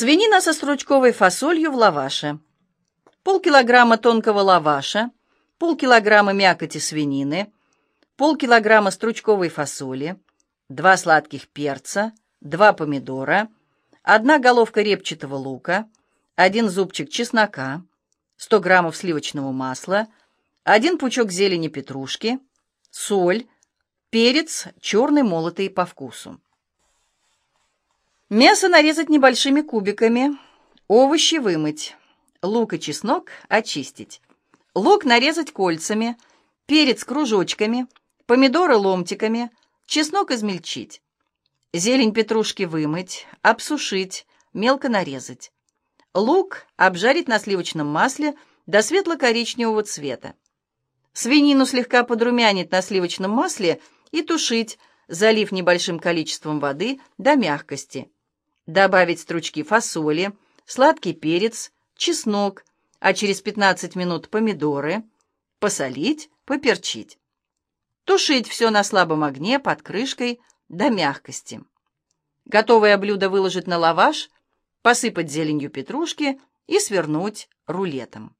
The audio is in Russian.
Свинина со стручковой фасолью в лаваше. Полкилограмма тонкого лаваша, полкилограмма мякоти свинины, полкилограмма стручковой фасоли, два сладких перца, два помидора, одна головка репчатого лука, один зубчик чеснока, 100 граммов сливочного масла, один пучок зелени петрушки, соль, перец черный молотый по вкусу. Мясо нарезать небольшими кубиками, овощи вымыть, лук и чеснок очистить, лук нарезать кольцами, перец кружочками, помидоры ломтиками, чеснок измельчить, зелень петрушки вымыть, обсушить, мелко нарезать, лук обжарить на сливочном масле до светло-коричневого цвета, свинину слегка подрумянить на сливочном масле и тушить, залив небольшим количеством воды до мягкости добавить стручки фасоли, сладкий перец, чеснок, а через 15 минут помидоры, посолить, поперчить. Тушить все на слабом огне под крышкой до мягкости. Готовое блюдо выложить на лаваш, посыпать зеленью петрушки и свернуть рулетом.